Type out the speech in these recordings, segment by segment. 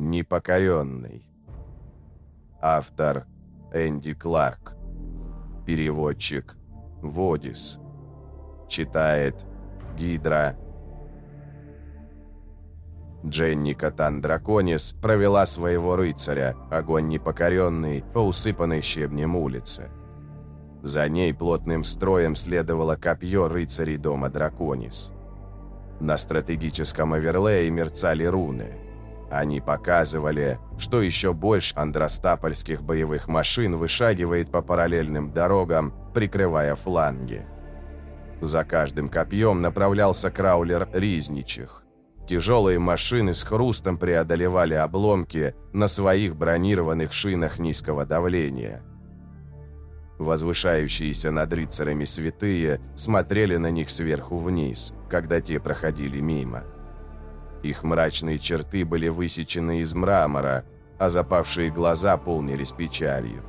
Непокоренный. Автор Энди Кларк. Переводчик Водис. Читает Гидра. Дженни Катан Драконис провела своего рыцаря, огонь непокоренный, по усыпанной щебнем улице. За ней плотным строем следовало копье рыцарей дома Драконис. На стратегическом оверлее мерцали руны. Они показывали, что еще больше андростапольских боевых машин вышагивает по параллельным дорогам, прикрывая фланги. За каждым копьем направлялся краулер Ризничих. Тяжелые машины с хрустом преодолевали обломки на своих бронированных шинах низкого давления. Возвышающиеся над рыцарями святые смотрели на них сверху вниз, когда те проходили мимо. Их мрачные черты были высечены из мрамора, а запавшие глаза полнились печалью.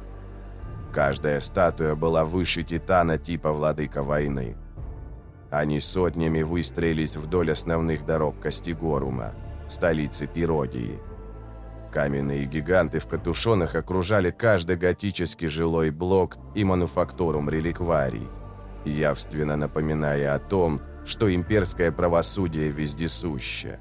Каждая статуя была выше титана типа владыка войны. Они сотнями выстроились вдоль основных дорог Костигорума, столицы Пиродии. Каменные гиганты в катушонах окружали каждый готический жилой блок и мануфактурум реликварий, явственно напоминая о том, что имперское правосудие вездесуще.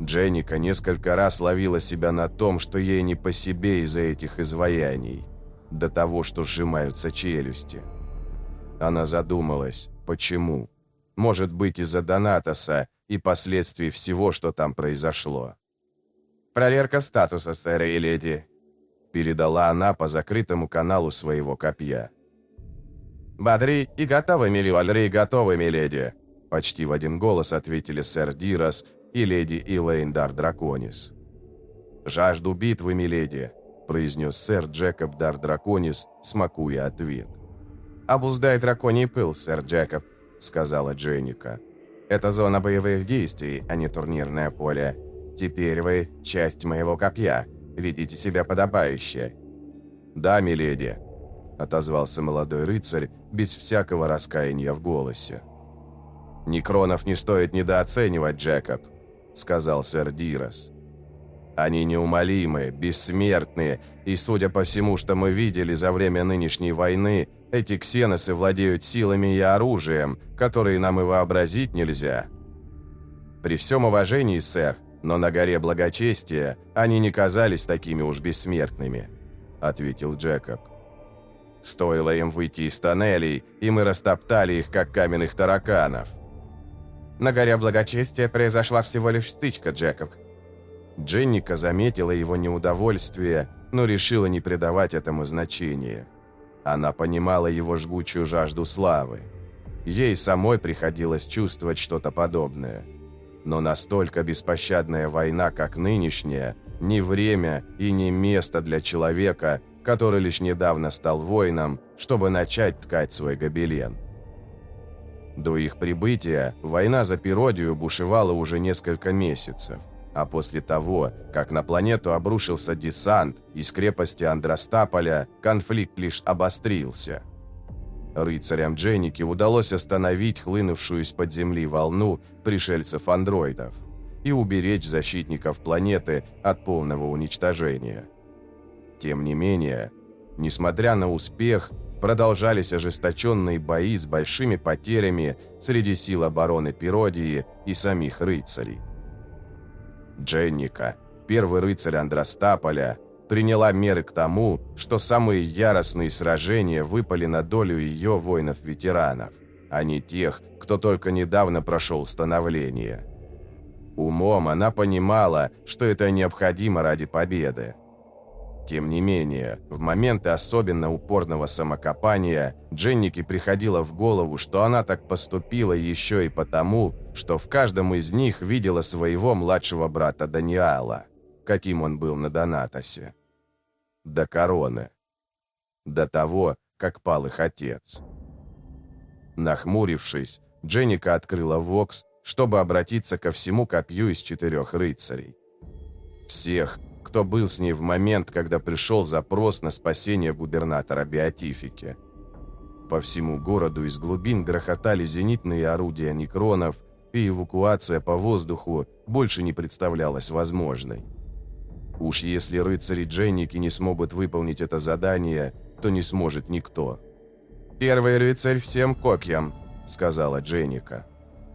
Дженника несколько раз ловила себя на том, что ей не по себе из-за этих изваяний, до того, что сжимаются челюсти. Она задумалась, почему. Может быть, из-за Донатоса и последствий всего, что там произошло. «Проверка статуса, сэр и леди», — передала она по закрытому каналу своего копья. «Бодри и готовы, милли готовы, миледи», — почти в один голос ответили сэр Дирос и леди Илэйн Дар Драконис. «Жажду битвы, миледи», — произнес сэр Джекоб Дар Драконис, смакуя ответ. «Обуздай драконий пыл, сэр Джекоб», — сказала Дженника. «Это зона боевых действий, а не турнирное поле. Теперь вы часть моего копья. Ведите себя подобающе». «Да, миледи», — отозвался молодой рыцарь без всякого раскаяния в голосе. «Некронов не стоит недооценивать, Джекоб», — сказал сэр Дирос. «Они неумолимы, бессмертные, и, судя по всему, что мы видели за время нынешней войны, эти ксеносы владеют силами и оружием, которые нам и вообразить нельзя. При всем уважении, сэр, но на горе благочестия они не казались такими уж бессмертными», — ответил Джекоб. «Стоило им выйти из тоннелей, и мы растоптали их, как каменных тараканов». «На горе благочестия произошла всего лишь стычка, Джекоб». Дженника заметила его неудовольствие, но решила не придавать этому значения. Она понимала его жгучую жажду славы. Ей самой приходилось чувствовать что-то подобное – но настолько беспощадная война, как нынешняя, не время и не место для человека, который лишь недавно стал воином, чтобы начать ткать свой гобелен. До их прибытия война за Пиродию бушевала уже несколько месяцев, а после того, как на планету обрушился десант из крепости Андростаполя, конфликт лишь обострился – Рыцарям Дженники удалось остановить хлынувшую из-под земли волну пришельцев-андроидов и уберечь защитников планеты от полного уничтожения. Тем не менее, несмотря на успех, продолжались ожесточенные бои с большими потерями среди сил обороны Пиродии и самих рыцарей. Дженника, первый рыцарь Андростаполя, приняла меры к тому, что самые яростные сражения выпали на долю ее воинов-ветеранов, а не тех, кто только недавно прошел становление. Умом она понимала, что это необходимо ради победы. Тем не менее, в моменты особенно упорного самокопания Дженнике приходило в голову, что она так поступила еще и потому, что в каждом из них видела своего младшего брата Даниала, каким он был на Донатосе до короны, до того, как пал их отец. Нахмурившись, Дженника открыла Вокс, чтобы обратиться ко всему копью из четырех рыцарей. Всех, кто был с ней в момент, когда пришел запрос на спасение губернатора Беатифики. По всему городу из глубин грохотали зенитные орудия некронов, и эвакуация по воздуху больше не представлялась возможной. Уж если рыцари Дженники не смогут выполнить это задание, то не сможет никто. «Первый рыцарь всем копьям», — сказала Дженника.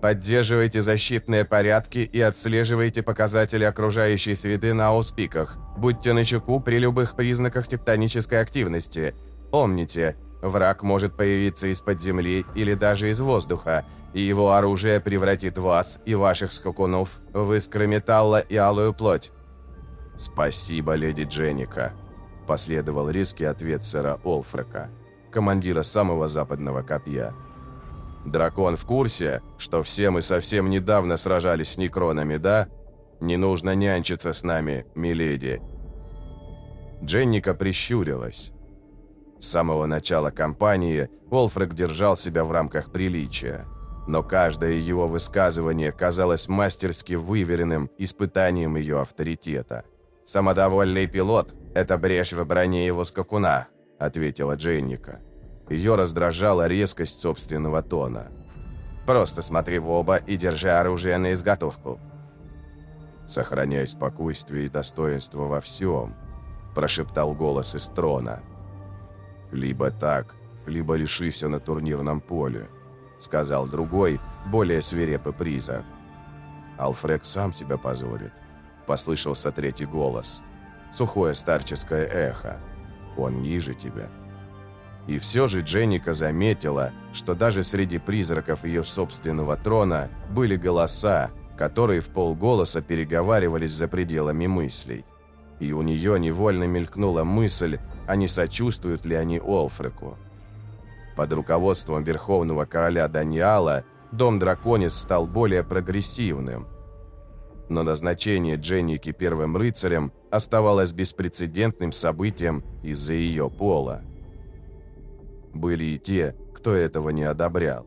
«Поддерживайте защитные порядки и отслеживайте показатели окружающей среды на ауспиках. Будьте начеку при любых признаках тектонической активности. Помните, враг может появиться из-под земли или даже из воздуха, и его оружие превратит вас и ваших скакунов в искры металла и алую плоть. «Спасибо, леди Дженника», – последовал резкий ответ сэра Олфрека, командира самого западного копья. «Дракон в курсе, что все мы совсем недавно сражались с некронами, да? Не нужно нянчиться с нами, миледи». Дженника прищурилась. С самого начала кампании Олфрек держал себя в рамках приличия, но каждое его высказывание казалось мастерски выверенным испытанием ее авторитета – «Самодовольный пилот – это брешь в броне его скакуна», – ответила Дженника. Ее раздражала резкость собственного тона. «Просто смотри в оба и держи оружие на изготовку». «Сохраняй спокойствие и достоинство во всем», – прошептал голос из трона. «Либо так, либо лишися на турнирном поле», – сказал другой, более свирепый приза. «Алфред сам себя позорит» послышался третий голос. Сухое старческое эхо. Он ниже тебя. И все же Дженника заметила, что даже среди призраков ее собственного трона были голоса, которые в полголоса переговаривались за пределами мыслей. И у нее невольно мелькнула мысль, а не сочувствуют ли они Олфреку. Под руководством Верховного Короля Даниала Дом Драконис стал более прогрессивным – но назначение Дженники первым рыцарем оставалось беспрецедентным событием из-за ее пола. Были и те, кто этого не одобрял.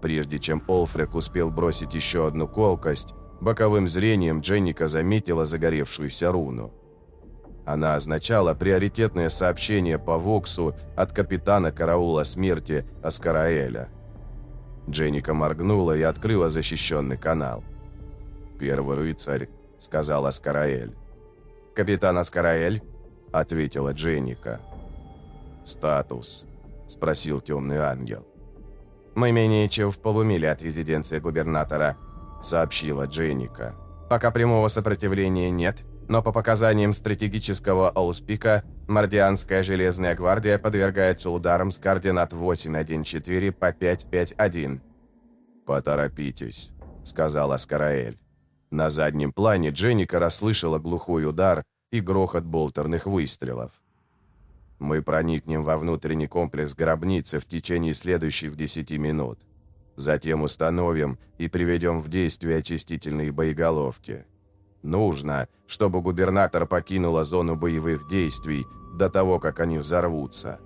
Прежде чем Олфрек успел бросить еще одну колкость, боковым зрением Дженника заметила загоревшуюся руну. Она означала приоритетное сообщение по Воксу от капитана караула смерти Аскараэля. Дженника моргнула и открыла защищенный канал первый рыцарь», — сказал Аскараэль. «Капитан Аскараэль?» — ответила Дженника. «Статус?» — спросил темный ангел. «Мы менее чем в полумиле от резиденции губернатора», — сообщила Дженника. «Пока прямого сопротивления нет, но по показаниям стратегического ауспика, Мардианская железная гвардия подвергается ударам с координат 814 по 551». «Поторопитесь», — сказал Аскараэль. На заднем плане Дженника расслышала глухой удар и грохот болтерных выстрелов. «Мы проникнем во внутренний комплекс гробницы в течение следующих 10 минут. Затем установим и приведем в действие очистительные боеголовки. Нужно, чтобы губернатор покинула зону боевых действий до того, как они взорвутся.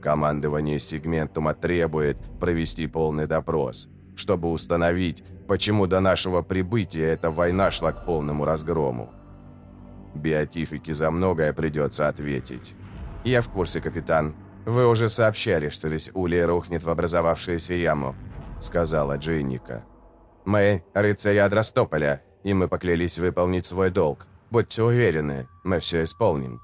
Командование сегментума требует провести полный допрос, чтобы установить, почему до нашего прибытия эта война шла к полному разгрому. Биотифике за многое придется ответить. «Я в курсе, капитан. Вы уже сообщали, что весь улей рухнет в образовавшуюся яму», — сказала Джейника. «Мы — рыцари Адрастополя, и мы поклялись выполнить свой долг. Будьте уверены, мы все исполним».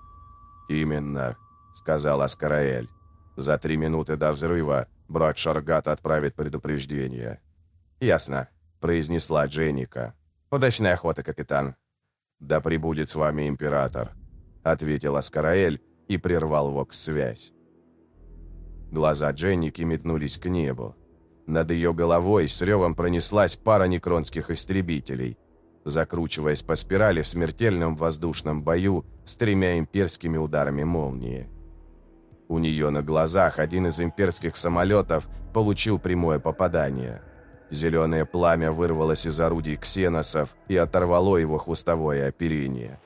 «Именно», — сказал Аскараэль. «За три минуты до взрыва брат Шаргат отправит предупреждение». «Ясно произнесла Дженника. «Удачной охоты, капитан». «Да прибудет с вами император», — ответил Аскараэль и прервал вокс-связь. Глаза Дженники метнулись к небу. Над ее головой с ревом пронеслась пара некронских истребителей, закручиваясь по спирали в смертельном воздушном бою с тремя имперскими ударами молнии. У нее на глазах один из имперских самолетов получил прямое попадание — Зеленое пламя вырвалось из орудий ксеносов и оторвало его хвостовое оперение.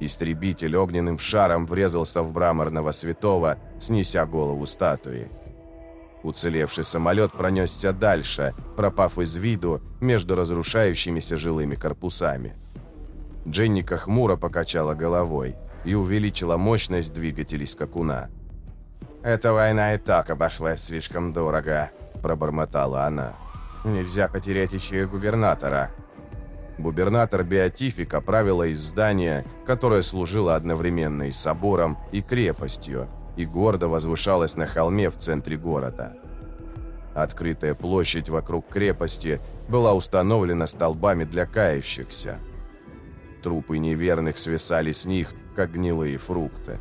Истребитель огненным шаром врезался в мраморного святого, снеся голову статуи. Уцелевший самолет пронесся дальше, пропав из виду между разрушающимися жилыми корпусами. Дженника хмуро покачала головой и увеличила мощность двигателей скакуна. «Эта война и так обошлась слишком дорого», – пробормотала она. Нельзя потерять еще и губернатора. Губернатор Беатифика правила из здания, которое служило одновременно и собором, и крепостью, и гордо возвышалось на холме в центре города. Открытая площадь вокруг крепости была установлена столбами для кающихся. Трупы неверных свисали с них, как гнилые фрукты.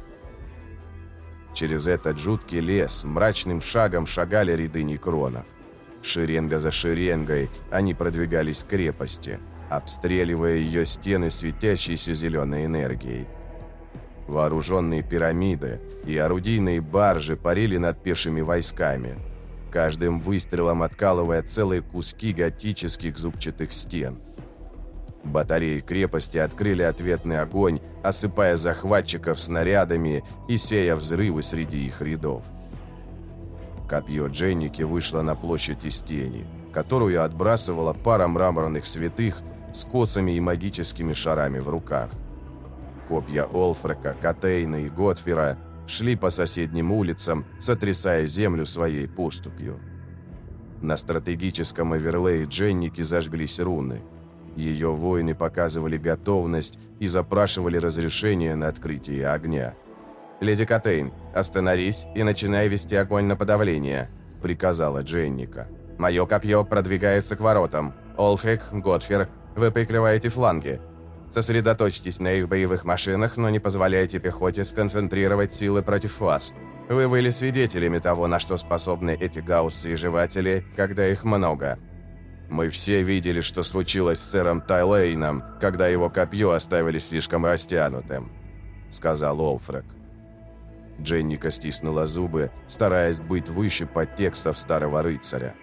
Через этот жуткий лес мрачным шагом шагали ряды некронов. Шеренга за шеренгой они продвигались к крепости – обстреливая ее стены светящейся зеленой энергией. Вооруженные пирамиды и орудийные баржи парили над пешими войсками, каждым выстрелом откалывая целые куски готических зубчатых стен. Батареи крепости открыли ответный огонь, осыпая захватчиков снарядами и сея взрывы среди их рядов. Копье Дженники вышло на площадь из тени, которую отбрасывала пара мраморных святых с косами и магическими шарами в руках. Копья Олфрека, Катейна и Готфера шли по соседним улицам, сотрясая землю своей поступью. На стратегическом оверлее Дженники зажглись руны. Ее воины показывали готовность и запрашивали разрешение на открытие огня. «Леди Катейн, остановись и начинай вести огонь на подавление», — приказала Дженника. «Мое копье продвигается к воротам. Олфрик, Готфер, вы прикрываете фланги. Сосредоточьтесь на их боевых машинах, но не позволяйте пехоте сконцентрировать силы против вас. Вы были свидетелями того, на что способны эти гауссы и жеватели, когда их много. Мы все видели, что случилось с сэром Тайлейном, когда его копье оставили слишком растянутым», — сказал Олфрек. Дженника стиснула зубы, стараясь быть выше подтекстов старого рыцаря.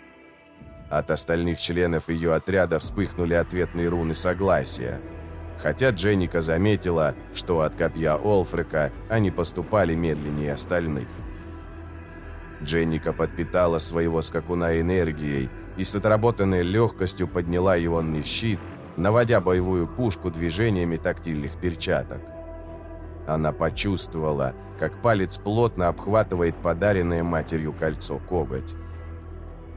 От остальных членов ее отряда вспыхнули ответные руны согласия. Хотя Дженника заметила, что от копья Олфрека они поступали медленнее остальных. Дженника подпитала своего скакуна энергией и с отработанной легкостью подняла ионный щит, наводя боевую пушку движениями тактильных перчаток. Она почувствовала, как палец плотно обхватывает подаренное матерью кольцо коготь.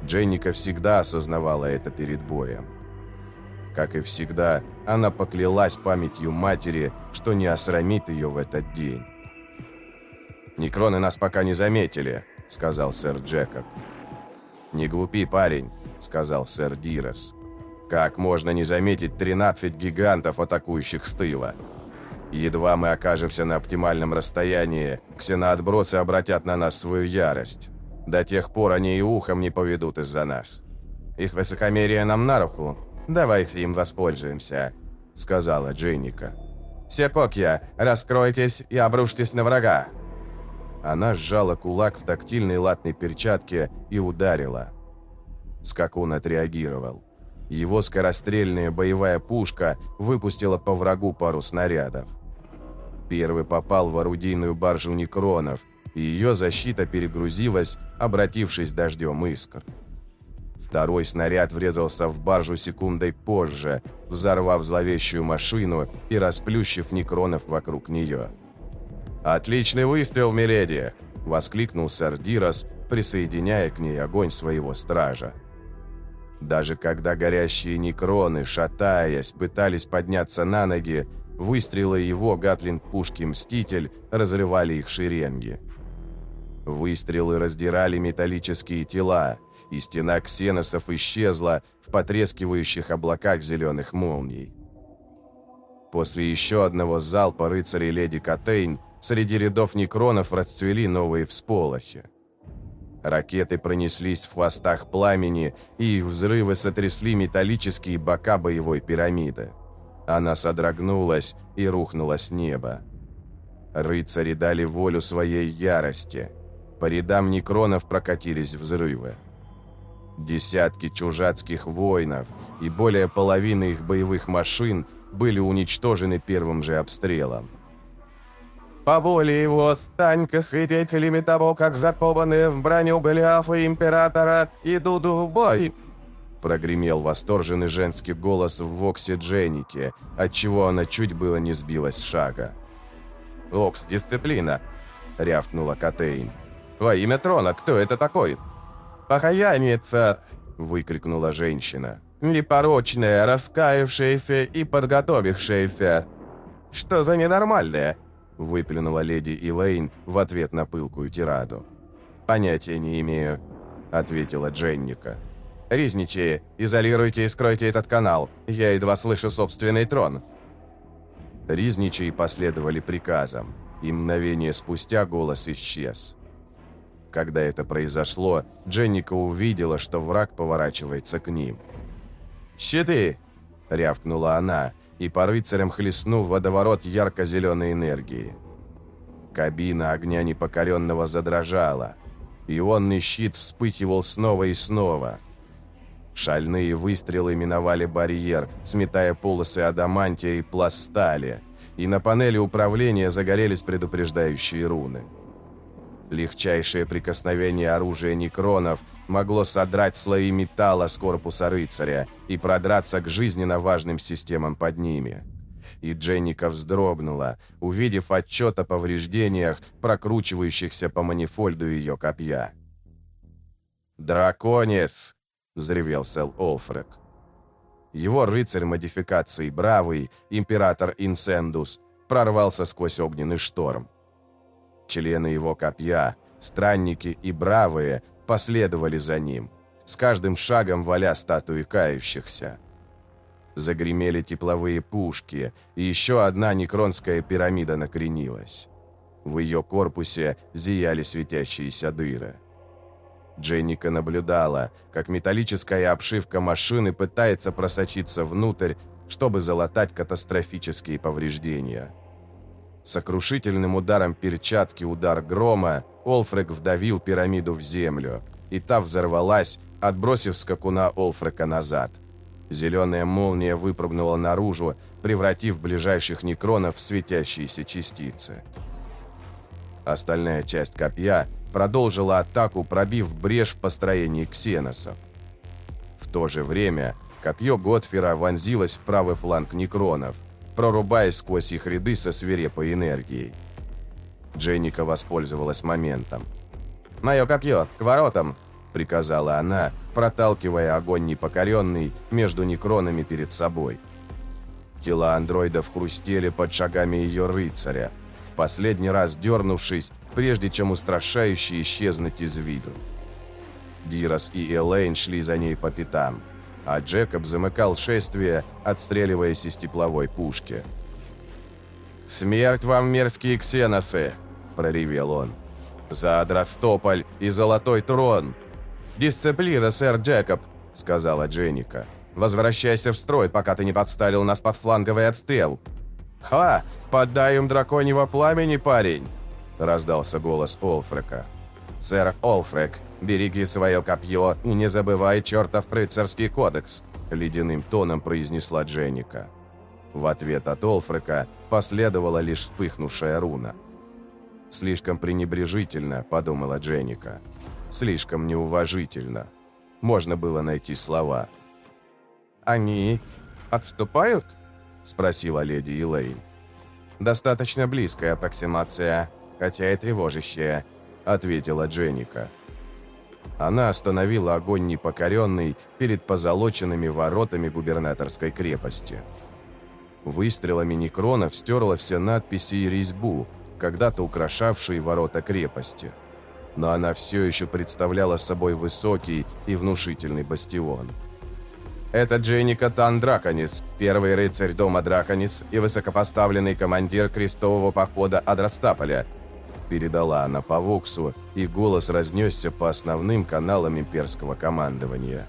Дженника всегда осознавала это перед боем. Как и всегда, она поклялась памятью матери, что не осрамит ее в этот день. «Некроны нас пока не заметили», — сказал сэр Джекоб. «Не глупи, парень», — сказал сэр Дирос. «Как можно не заметить 13 гигантов, атакующих с тыла? Едва мы окажемся на оптимальном расстоянии, ксеноотбросы обратят на нас свою ярость. До тех пор они и ухом не поведут из-за нас. Их высокомерие нам на руку. Давай им воспользуемся», — сказала Дженника. «Все покья, раскройтесь и обрушьтесь на врага!» Она сжала кулак в тактильной латной перчатке и ударила. Скакун отреагировал. Его скорострельная боевая пушка выпустила по врагу пару снарядов. Первый попал в орудийную баржу Некронов — и ее защита перегрузилась, обратившись дождем искр. Второй снаряд врезался в баржу секундой позже, взорвав зловещую машину и расплющив некронов вокруг нее. «Отличный выстрел, миледи!» – воскликнул Сардирос, присоединяя к ней огонь своего стража. Даже когда горящие некроны, шатаясь, пытались подняться на ноги, выстрелы его гатлинг-пушки «Мститель» разрывали их шеренги. Выстрелы раздирали металлические тела, и стена ксеносов исчезла в потрескивающих облаках зеленых молний. После еще одного залпа рыцарей леди Катейн среди рядов некронов расцвели новые всполохи. Ракеты пронеслись в хвостах пламени, и их взрывы сотрясли металлические бока боевой пирамиды. Она содрогнулась и рухнула с неба. Рыцари дали волю своей ярости – по рядам некронов прокатились взрывы. Десятки чужацких воинов и более половины их боевых машин были уничтожены первым же обстрелом. По воле его Станька свидетелями того, как закованные в броню Голиафа Императора идут в бой!» Прогремел восторженный женский голос в воксе Дженники, отчего она чуть было не сбилась с шага. «Окс, дисциплина!» — рявкнула Катейн. Во имя трона, кто это такой?» «Похаянница!» – выкрикнула женщина. Непорочная, раскаявшаяся и подготовившаяся. Что за ненормальное?» Выплюнула леди Элейн в ответ на пылкую тираду. «Понятия не имею», — ответила Дженника. «Ризничи, изолируйте и скройте этот канал. Я едва слышу собственный трон». Ризничи последовали приказам, и мгновение спустя голос исчез. Когда это произошло, Дженника увидела, что враг поворачивается к ним. «Щиты!» — рявкнула она, и по рыцарям хлестнул водоворот ярко-зеленой энергии. Кабина огня непокоренного задрожала. Ионный щит вспыхивал снова и снова. Шальные выстрелы миновали барьер, сметая полосы адамантия и пластали, и на панели управления загорелись предупреждающие руны. Легчайшее прикосновение оружия некронов могло содрать слои металла с корпуса рыцаря и продраться к жизненно важным системам под ними. И Дженника вздрогнула, увидев отчет о повреждениях, прокручивающихся по манифольду ее копья. «Драконец!» — взревел Сел Олфрек. Его рыцарь модификации Бравый, император Инсендус, прорвался сквозь огненный шторм. Члены его копья, странники и бравые последовали за ним, с каждым шагом валя статуи кающихся. Загремели тепловые пушки, и еще одна некронская пирамида накренилась. В ее корпусе зияли светящиеся дыры. Дженника наблюдала, как металлическая обшивка машины пытается просочиться внутрь, чтобы залатать катастрофические повреждения. Сокрушительным ударом перчатки удар грома Олфрек вдавил пирамиду в землю, и та взорвалась, отбросив скакуна Олфрека назад. Зеленая молния выпрыгнула наружу, превратив ближайших некронов в светящиеся частицы. Остальная часть копья продолжила атаку, пробив брешь в построении ксеносов. В то же время копье Готфера вонзилось в правый фланг некронов, прорубаясь сквозь их ряды со свирепой энергией. Дженника воспользовалась моментом. «Мое копье, к воротам!» – приказала она, проталкивая огонь непокоренный между некронами перед собой. Тела андроидов хрустели под шагами ее рыцаря, в последний раз дернувшись, прежде чем устрашающе исчезнуть из виду. Дирос и Элейн шли за ней по пятам – а Джекоб замыкал шествие, отстреливаясь из тепловой пушки. «Смерть вам, мерзкие ксеносы!» – проревел он. «За Адрастополь и Золотой Трон!» «Дисциплина, сэр Джекоб!» – сказала Дженника. «Возвращайся в строй, пока ты не подставил нас под фланговый отстрел!» «Ха! Подай им драконьего пламени, парень!» – раздался голос Олфрека. «Сэр Олфрек, «Береги свое копье и не забывай чертов рыцарский кодекс», — ледяным тоном произнесла Дженника. В ответ от Олфрека последовала лишь вспыхнувшая руна. «Слишком пренебрежительно», — подумала Дженника. «Слишком неуважительно». Можно было найти слова. «Они отступают?» — спросила леди Элейн. «Достаточно близкая аппроксимация, хотя и тревожащая», — ответила Дженника. Она остановила огонь непокоренный перед позолоченными воротами губернаторской крепости. Выстрелами некронов стерла все надписи и резьбу, когда-то украшавшие ворота крепости. Но она все еще представляла собой высокий и внушительный бастион. Это Дженника Тан Драконис, первый рыцарь дома Драконис и высокопоставленный командир крестового похода Адрастаполя – передала она по Воксу, и голос разнесся по основным каналам имперского командования.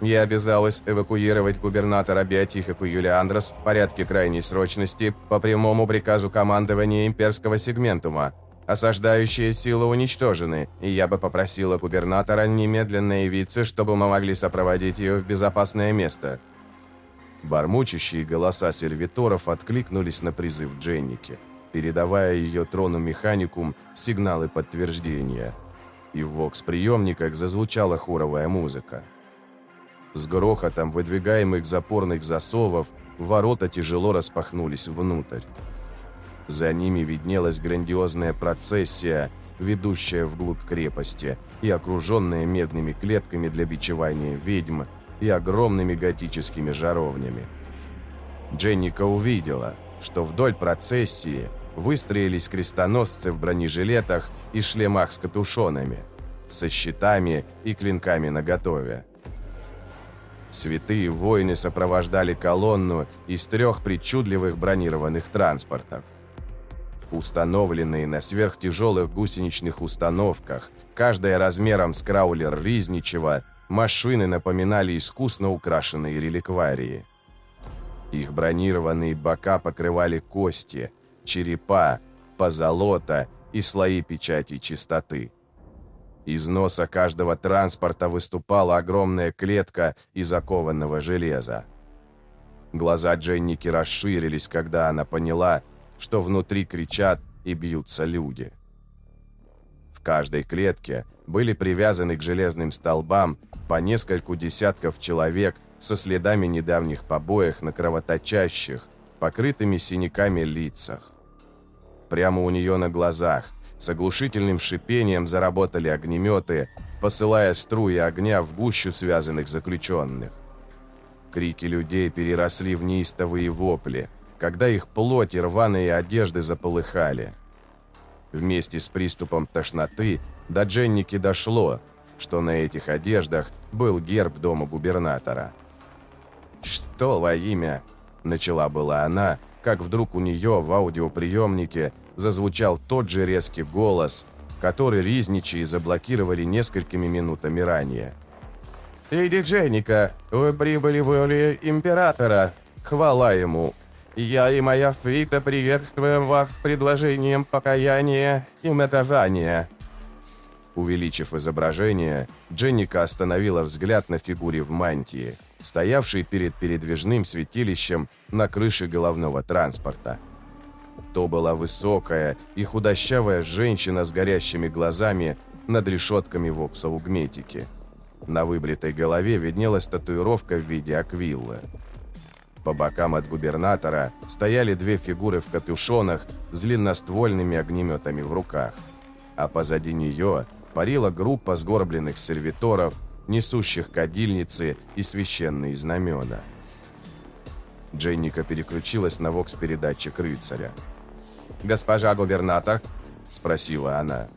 Я обязалась эвакуировать губернатора Биотихаку Юлиандрос в порядке крайней срочности по прямому приказу командования имперского сегментума. Осаждающие силы уничтожены, и я бы попросила губернатора немедленно явиться, чтобы мы могли сопроводить ее в безопасное место. Бормочущие голоса сервиторов откликнулись на призыв Дженники – передавая ее трону механикум сигналы подтверждения. И в вокс-приемниках зазвучала хоровая музыка. С грохотом выдвигаемых запорных засовов ворота тяжело распахнулись внутрь. За ними виднелась грандиозная процессия, ведущая вглубь крепости и окруженная медными клетками для бичевания ведьм, и огромными готическими жаровнями. Дженника увидела, что вдоль процессии выстроились крестоносцы в бронежилетах и шлемах с катушонами, со щитами и клинками наготове. Святые воины сопровождали колонну из трех причудливых бронированных транспортов. Установленные на сверхтяжелых гусеничных установках, каждая размером с краулер Ризничева, машины напоминали искусно украшенные реликварии. Их бронированные бока покрывали кости, черепа, позолота и слои печати чистоты. Из носа каждого транспорта выступала огромная клетка из окованного железа. Глаза Дженники расширились, когда она поняла, что внутри кричат и бьются люди. В каждой клетке были привязаны к железным столбам по нескольку десятков человек со следами недавних побоев на кровоточащих, покрытыми синяками лицах. Прямо у нее на глазах с оглушительным шипением заработали огнеметы, посылая струи огня в гущу связанных заключенных. Крики людей переросли в неистовые вопли, когда их плоть и рваные одежды заполыхали. Вместе с приступом тошноты до Дженники дошло, что на этих одеждах был герб дома губернатора. «Что во имя?» – начала была она, как вдруг у нее в аудиоприемнике зазвучал тот же резкий голос, который Ризничи заблокировали несколькими минутами ранее. «Леди Дженника, вы прибыли в воле Императора. Хвала ему. Я и моя фрита приветствуем вас предложением покаяния и метавания». Увеличив изображение, Дженника остановила взгляд на фигуре в мантии, стоявшей перед передвижным святилищем на крыше головного транспорта. То была высокая и худощавая женщина с горящими глазами над решетками воксаугметики. На выбритой голове виднелась татуировка в виде аквиллы. По бокам от губернатора стояли две фигуры в капюшонах с длинноствольными огнеметами в руках. А позади нее парила группа сгорбленных сервиторов, несущих кадильницы и священные знамена. Дженника переключилась на вокс-передатчик рыцаря. «Госпожа губернатор?» – спросила она.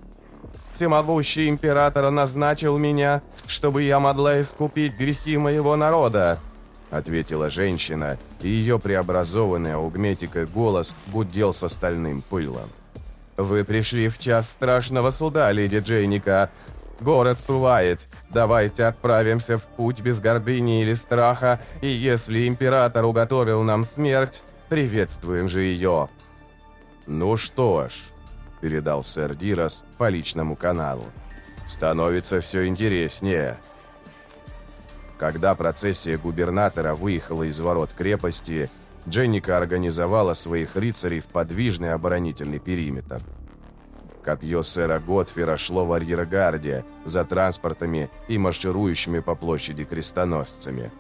«Всемогущий император назначил меня, чтобы я могла искупить грехи моего народа», – ответила женщина, и ее преобразованный аугметикой голос гудел с остальным пылом. «Вы пришли в час страшного суда, леди Джейника. Город пылает. Давайте отправимся в путь без гордыни или страха, и если император уготовил нам смерть, приветствуем же ее». «Ну что ж», — передал сэр Дирос по личному каналу, — «становится все интереснее». Когда процессия губернатора выехала из ворот крепости, Дженника организовала своих рыцарей в подвижный оборонительный периметр. Копье сэра Готфера шло в арьергарде за транспортами и марширующими по площади крестоносцами.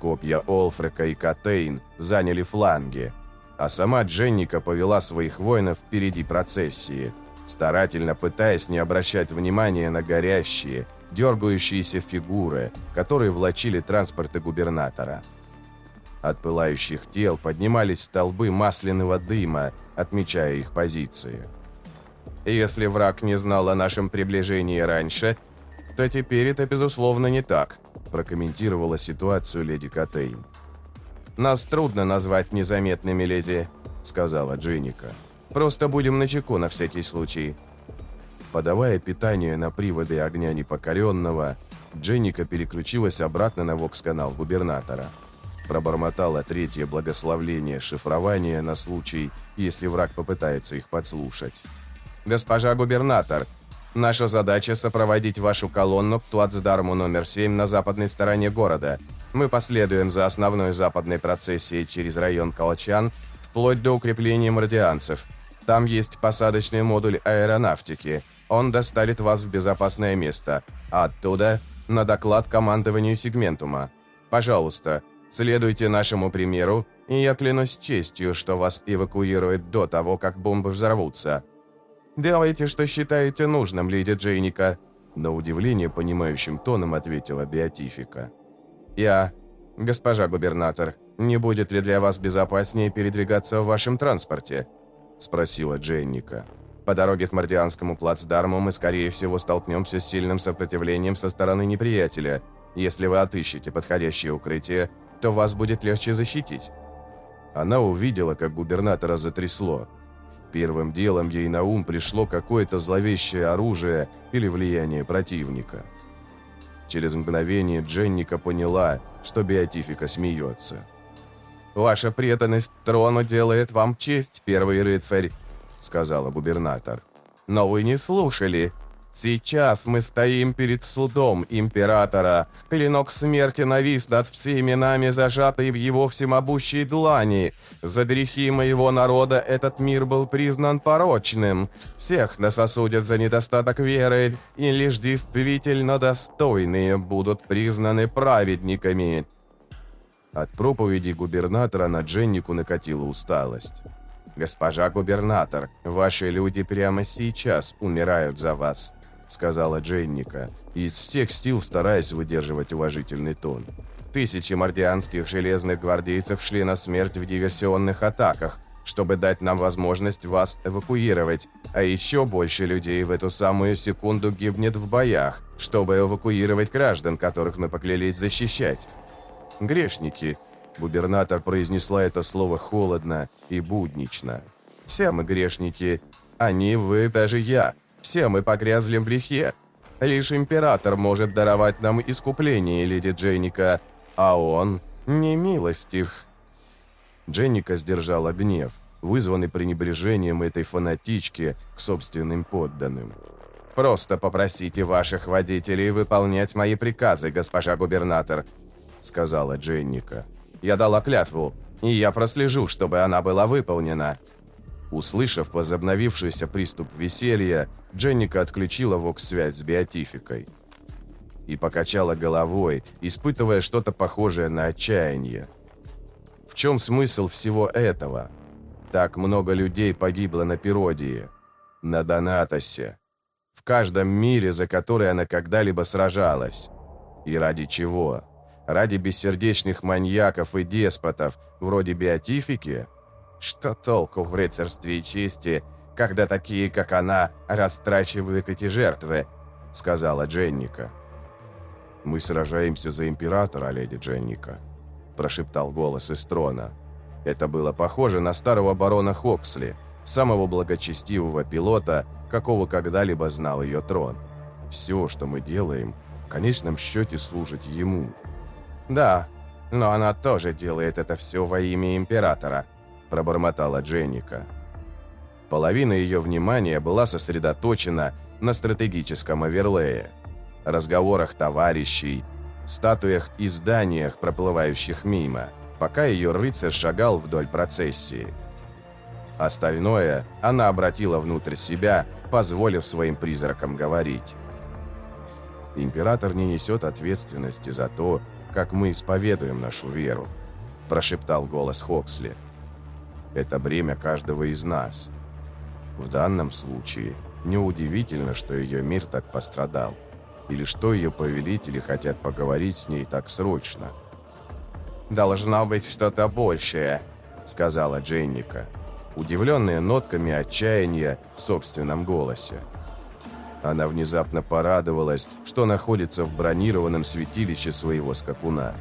Копья Олфрека и Катейн заняли фланги, а сама Дженника повела своих воинов впереди процессии, старательно пытаясь не обращать внимания на горящие, дергающиеся фигуры, которые влачили транспорты губернатора. От пылающих тел поднимались столбы масляного дыма, отмечая их позиции. Если враг не знал о нашем приближении раньше, то теперь это, безусловно, не так», прокомментировала ситуацию леди Котейн. «Нас трудно назвать незаметными, леди», — сказала Джинника. «Просто будем начеку на всякий случай». Подавая питание на приводы огня непокоренного, Дженника переключилась обратно на вокс-канал губернатора — пробормотала третье благословление шифрования на случай, если враг попытается их подслушать. «Госпожа губернатор, наша задача сопроводить вашу колонну к плацдарму номер 7 на западной стороне города. Мы последуем за основной западной процессией через район Калачан, вплоть до укрепления мардианцев. Там есть посадочный модуль аэронавтики. Он доставит вас в безопасное место, а оттуда на доклад командованию сегментума. Пожалуйста, Следуйте нашему примеру, и я клянусь честью, что вас эвакуируют до того, как бомбы взорвутся. Делайте, что считаете нужным, леди Джейника», на удивление понимающим тоном ответила Беатифика. «Я... Госпожа губернатор, не будет ли для вас безопаснее передвигаться в вашем транспорте?» – спросила Дженника. «По дороге к Мардианскому плацдарму мы, скорее всего, столкнемся с сильным сопротивлением со стороны неприятеля. Если вы отыщете подходящее укрытие, то вас будет легче защитить». Она увидела, как губернатора затрясло. Первым делом ей на ум пришло какое-то зловещее оружие или влияние противника – Через мгновение Дженника поняла, что Беатифика смеется. «Ваша преданность трону делает вам честь, первый рыцарь», — сказала губернатор. «Но вы не слушали. Сейчас мы стоим перед судом императора. Клинок смерти навис над всеми нами, зажатый в его всемогущей длани. За грехи моего народа этот мир был признан порочным. Всех нас осудят за недостаток веры, и лишь действительно достойные будут признаны праведниками». От проповеди губернатора на Дженнику накатила усталость. «Госпожа губернатор, ваши люди прямо сейчас умирают за вас сказала Дженника, из всех сил стараясь выдерживать уважительный тон. Тысячи мордианских железных гвардейцев шли на смерть в диверсионных атаках, чтобы дать нам возможность вас эвакуировать, а еще больше людей в эту самую секунду гибнет в боях, чтобы эвакуировать граждан, которых мы поклялись защищать. Грешники. Губернатор произнесла это слово холодно и буднично. Все мы грешники. Они, вы, даже я. Все мы погрязли в грехе. Лишь император может даровать нам искупление, леди Дженника, а он не милостив». Дженника сдержала гнев, вызванный пренебрежением этой фанатички к собственным подданным. «Просто попросите ваших водителей выполнять мои приказы, госпожа губернатор», — сказала Дженника. «Я дала клятву, и я прослежу, чтобы она была выполнена. Услышав возобновившийся приступ веселья, Дженника отключила вокс-связь с биотификой и покачала головой, испытывая что-то похожее на отчаяние. В чем смысл всего этого? Так много людей погибло на Пиродии, на Донатосе, в каждом мире, за который она когда-либо сражалась. И ради чего? Ради бессердечных маньяков и деспотов, вроде Биотифики – что толку в рыцарстве и чести, когда такие, как она, растрачивают эти жертвы?» — сказала Дженника. «Мы сражаемся за императора, леди Дженника», — прошептал голос из трона. Это было похоже на старого барона Хоксли, самого благочестивого пилота, какого когда-либо знал ее трон. «Все, что мы делаем, в конечном счете служит ему». «Да, но она тоже делает это все во имя императора», пробормотала Дженника. Половина ее внимания была сосредоточена на стратегическом оверлее, разговорах товарищей, статуях и зданиях, проплывающих мимо, пока ее рыцарь шагал вдоль процессии. Остальное она обратила внутрь себя, позволив своим призракам говорить. «Император не несет ответственности за то, как мы исповедуем нашу веру», прошептал голос Хоксли. Это бремя каждого из нас. В данном случае неудивительно, что ее мир так пострадал, или что ее повелители хотят поговорить с ней так срочно. «Должно быть что-то большее», — сказала Дженника, удивленная нотками отчаяния в собственном голосе. Она внезапно порадовалась, что находится в бронированном святилище своего скакуна.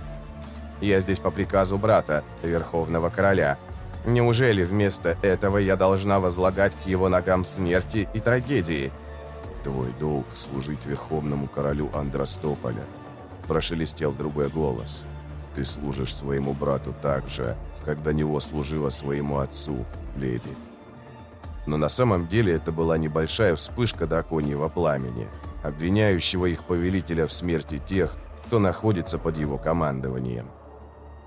«Я здесь по приказу брата, Верховного Короля», Неужели вместо этого я должна возлагать к его ногам смерти и трагедии? Твой долг — служить верховному королю Андростополя. Прошелестел другой голос. Ты служишь своему брату так же, как до него служила своему отцу, леди. Но на самом деле это была небольшая вспышка драконьего пламени, обвиняющего их повелителя в смерти тех, кто находится под его командованием.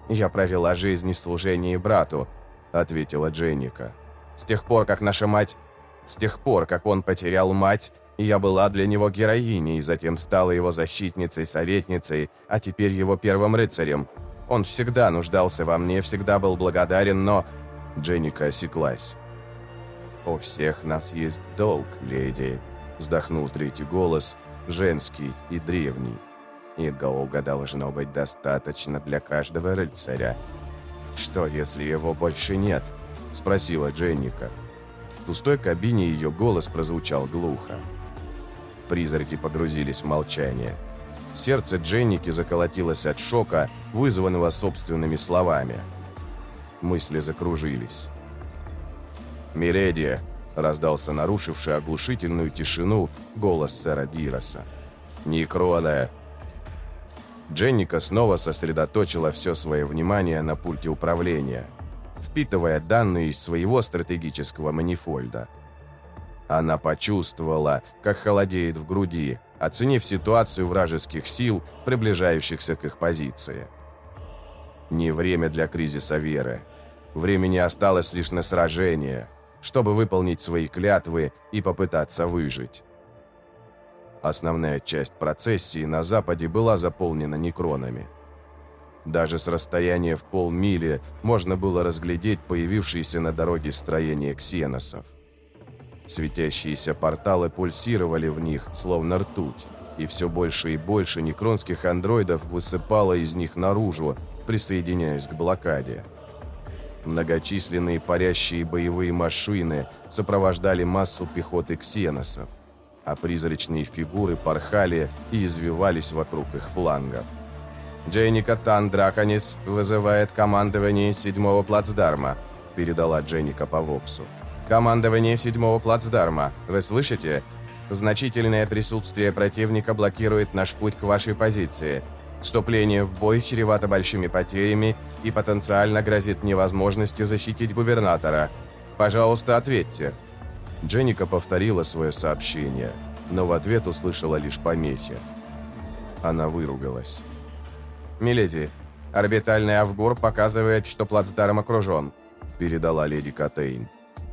Я провела жизнь в служении брату, — ответила Дженника. «С тех пор, как наша мать... С тех пор, как он потерял мать, я была для него героиней, затем стала его защитницей, советницей, а теперь его первым рыцарем. Он всегда нуждался во мне, всегда был благодарен, но...» Дженника осеклась. «У всех нас есть долг, леди», — вздохнул третий голос, женский и древний. и долго должно быть достаточно для каждого рыцаря. Что, если его больше нет?» – спросила Дженника. В пустой кабине ее голос прозвучал глухо. Призраки погрузились в молчание. Сердце Дженники заколотилось от шока, вызванного собственными словами. Мысли закружились. «Миледи!» – раздался нарушивший оглушительную тишину голос сэра Дироса. «Некрона!» Дженника снова сосредоточила все свое внимание на пульте управления, впитывая данные из своего стратегического манифольда. Она почувствовала, как холодеет в груди, оценив ситуацию вражеских сил, приближающихся к их позиции. Не время для кризиса веры. Времени осталось лишь на сражение, чтобы выполнить свои клятвы и попытаться выжить. Основная часть процессии на западе была заполнена некронами. Даже с расстояния в полмили можно было разглядеть появившиеся на дороге строения ксеносов. Светящиеся порталы пульсировали в них, словно ртуть, и все больше и больше некронских андроидов высыпало из них наружу, присоединяясь к блокаде. Многочисленные парящие боевые машины сопровождали массу пехоты ксеносов, а призрачные фигуры порхали и извивались вокруг их флангов. «Дженника Тан Драконис вызывает командование седьмого плацдарма», передала Дженника по Воксу. «Командование седьмого плацдарма, вы слышите? Значительное присутствие противника блокирует наш путь к вашей позиции. Вступление в бой чревато большими потерями и потенциально грозит невозможностью защитить губернатора. Пожалуйста, ответьте». Дженника повторила свое сообщение, но в ответ услышала лишь помехи. Она выругалась. «Миледи, орбитальный Авгур показывает, что плацдарм окружен», передала леди Катейн.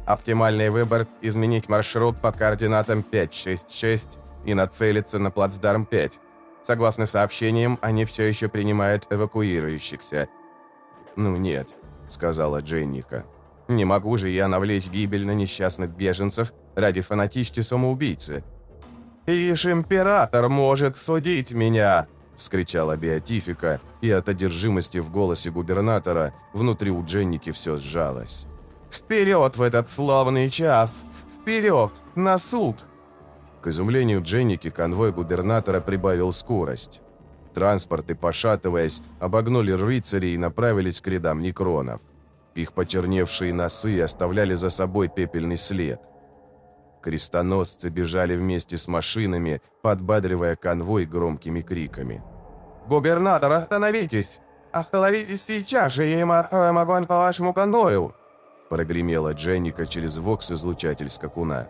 Оптимальный выбор – изменить маршрут по координатам 566 и нацелиться на плацдарм 5. Согласно сообщениям, они все еще принимают эвакуирующихся. «Ну нет», – сказала Дженника. «Не могу же я навлечь гибель на несчастных беженцев ради фанатички самоубийцы». «Ишь, император может судить меня!» – вскричала Беатифика, и от одержимости в голосе губернатора внутри у Дженники все сжалось. Вперед в этот славный час! Вперед! На суд!» К изумлению Дженники конвой губернатора прибавил скорость. Транспорты, пошатываясь, обогнули рыцарей и направились к рядам некронов. Их почерневшие носы оставляли за собой пепельный след. Крестоносцы бежали вместе с машинами, подбадривая конвой громкими криками. «Губернатор, остановитесь! Остановитесь сейчас же, я им огонь по вашему конвою!» прогремела Дженника через вокс-излучатель скакуна.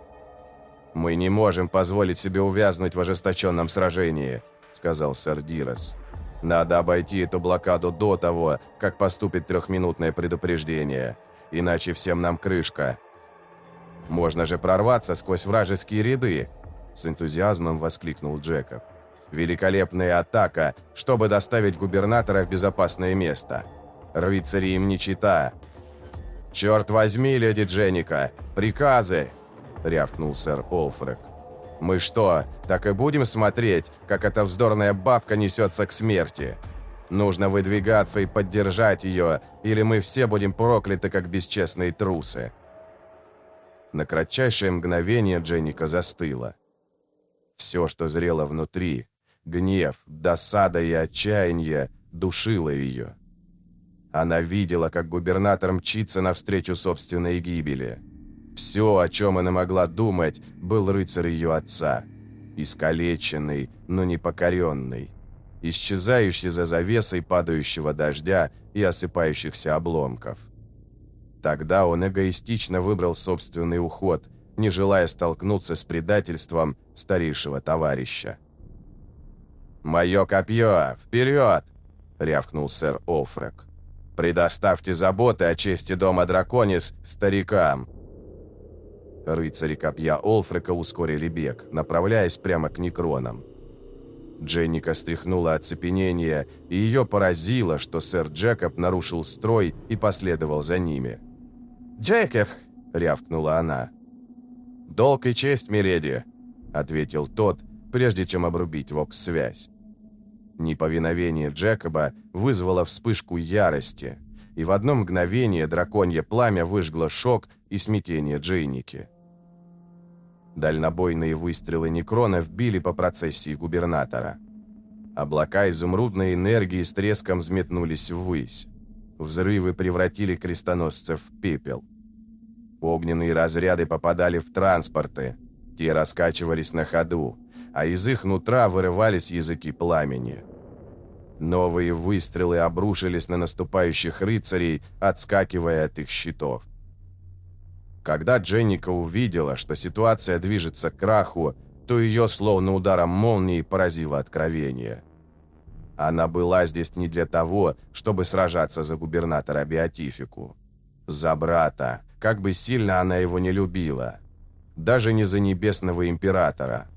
«Мы не можем позволить себе увязнуть в ожесточенном сражении», — сказал Сардирос. «Надо обойти эту блокаду до того, как поступит трехминутное предупреждение, иначе всем нам крышка». «Можно же прорваться сквозь вражеские ряды!» С энтузиазмом воскликнул Джекоб. «Великолепная атака, чтобы доставить губернатора в безопасное место. Рыцари им не чита, «Черт возьми, леди Дженника! Приказы!» — рявкнул сэр Олфрек. «Мы что, так и будем смотреть, как эта вздорная бабка несется к смерти? Нужно выдвигаться и поддержать ее, или мы все будем прокляты, как бесчестные трусы». На кратчайшее мгновение Дженника застыла. Все, что зрело внутри, гнев, досада и отчаяние, душило ее. Она видела, как губернатор мчится навстречу собственной гибели. Все, о чем она могла думать, был рыцарь ее отца. Искалеченный, но не покоренный. Исчезающий за завесой падающего дождя и осыпающихся обломков. Тогда он эгоистично выбрал собственный уход, не желая столкнуться с предательством старейшего товарища. «Мое копье! Вперед!» — рявкнул сэр Олфрек. Предоставьте заботы о чести дома Драконис старикам». Рыцари копья Олфрека ускорили бег, направляясь прямо к Некронам. Дженника стряхнула оцепенение, и ее поразило, что сэр Джекоб нарушил строй и последовал за ними. «Джекоб!» — рявкнула она. «Долг и честь, миледи!» — ответил тот, прежде чем обрубить вокс-связь. Неповиновение Джекоба вызвало вспышку ярости, и в одно мгновение драконье пламя выжгло шок и смятение Джейники. Дальнобойные выстрелы Некрона вбили по процессии губернатора. Облака изумрудной энергии с треском взметнулись ввысь. Взрывы превратили крестоносцев в пепел. Огненные разряды попадали в транспорты. Те раскачивались на ходу, а из их нутра вырывались языки пламени. Новые выстрелы обрушились на наступающих рыцарей, отскакивая от их щитов. Когда Дженника увидела, что ситуация движется к краху, то ее словно ударом молнии поразило откровение. Она была здесь не для того, чтобы сражаться за губернатора Беатифику. За брата, как бы сильно она его не любила. Даже не за небесного императора.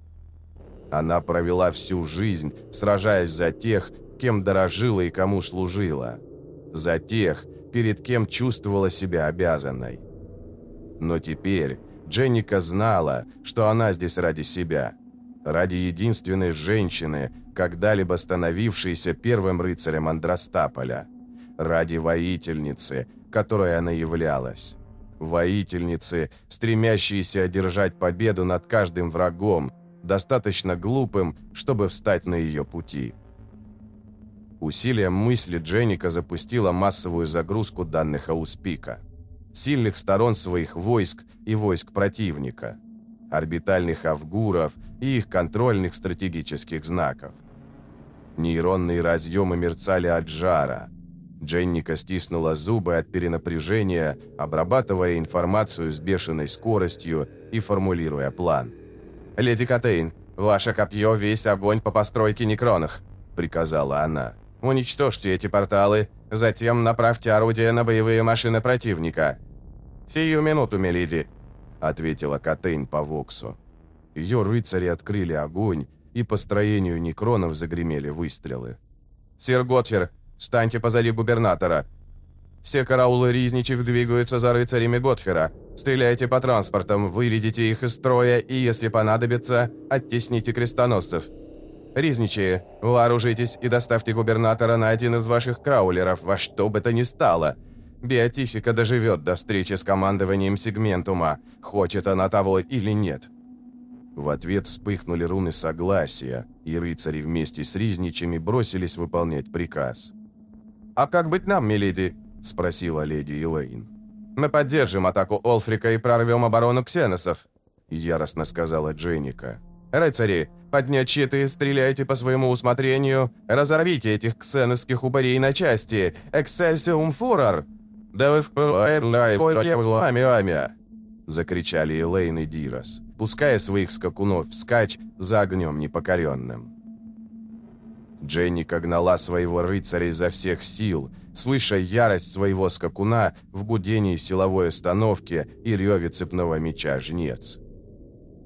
Она провела всю жизнь, сражаясь за тех, кем дорожила и кому служила. За тех, перед кем чувствовала себя обязанной. Но теперь Дженника знала, что она здесь ради себя. Ради единственной женщины, когда-либо становившейся первым рыцарем Андростаполя. Ради воительницы, которой она являлась. Воительницы, стремящиеся одержать победу над каждым врагом, достаточно глупым, чтобы встать на ее пути. Усилием мысли Дженника запустила массовую загрузку данных Ауспика – сильных сторон своих войск и войск противника, орбитальных авгуров и их контрольных стратегических знаков. Нейронные разъемы мерцали от жара. Дженника стиснула зубы от перенапряжения, обрабатывая информацию с бешеной скоростью и формулируя план. «Леди Котейн, ваше копье весь огонь по постройке некронах», — приказала она. Уничтожьте эти порталы, затем направьте орудия на боевые машины противника». «Сию минуту, миледи», — ответила Катейн по Воксу. Ее рыцари открыли огонь, и по строению некронов загремели выстрелы. «Сир Готфер, станьте позади губернатора. Все караулы Ризничев двигаются за рыцарями Готфера. Стреляйте по транспортам, выведите их из строя и, если понадобится, оттесните крестоносцев. Ризничие, вооружитесь и доставьте губернатора на один из ваших краулеров, во что бы то ни стало. Биотифика доживет до встречи с командованием сегментума, хочет она того или нет». В ответ вспыхнули руны согласия, и рыцари вместе с Ризничами бросились выполнять приказ. «А как быть нам, миледи?» – спросила леди Элейн. «Мы поддержим атаку Олфрика и прорвем оборону ксеносов», – яростно сказала Дженника. «Рыцари, поднять щиты, стреляйте по своему усмотрению, разорвите этих ксеновских упырей на части, эксельсиум фурор!» «Да вы в закричали Элейн и Дирос, пуская своих скакунов вскачь за огнем непокоренным. Дженника гнала своего рыцаря изо всех сил, слыша ярость своего скакуна в гудении силовой установки и реве цепного меча жнец.